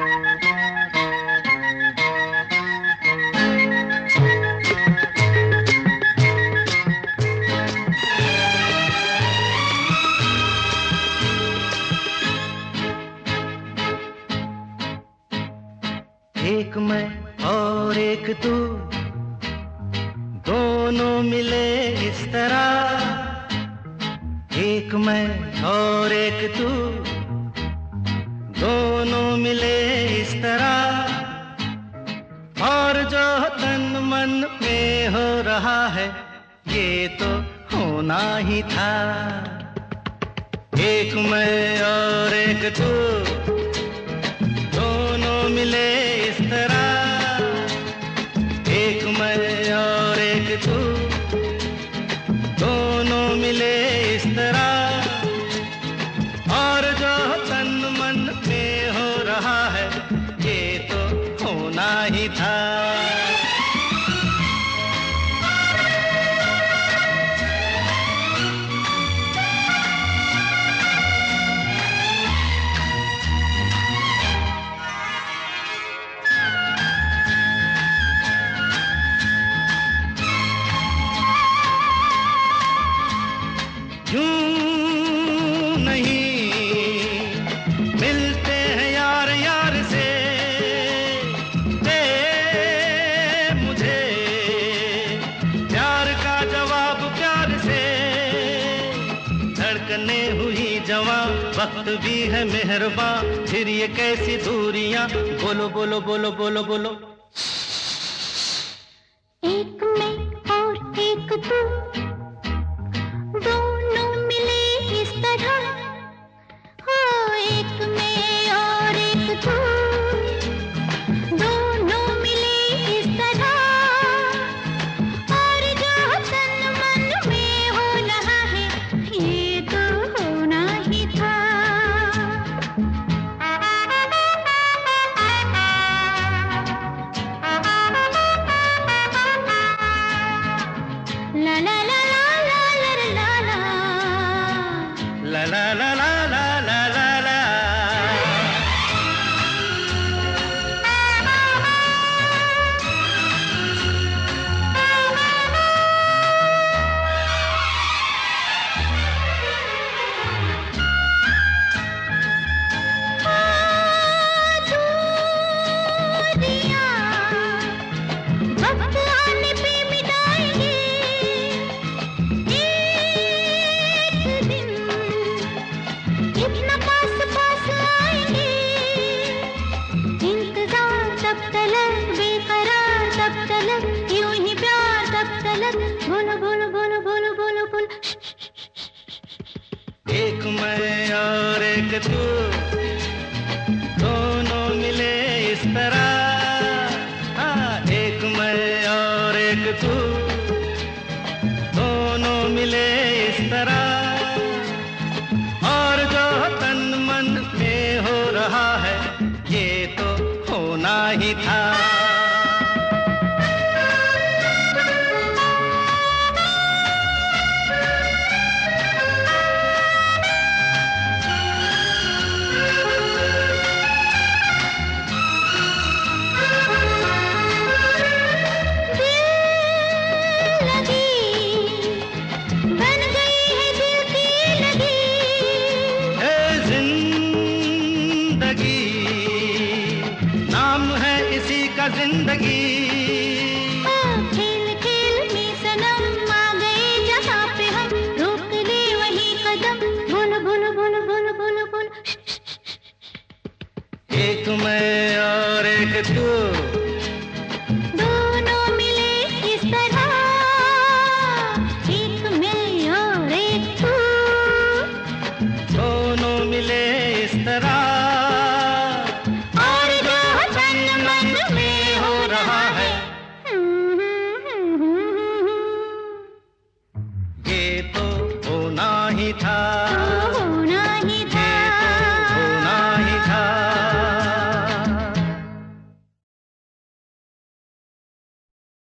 एक मैं और एक तू दोनों मिले इस तरह। एक मैं और एक तू दोनों मिले इस तरह। और जो तन मन में हो रहा है, ये तो होना ही था। एक मैं और एक तू, दोनों मिले इस तरह। एक मैं और एक तू, दोनों मिले होना ही था। धड़कने हुई जवां, वक्त भी है मेहरबान फिर ये कैसी दूरियाँ? बोलो बोलो बोलो बोलो बोलो। एक मैं और एक तू La la la एक तू। दोनों मिले इस तरह। हाँ, एक मैं और एक तू। मैं और एक तू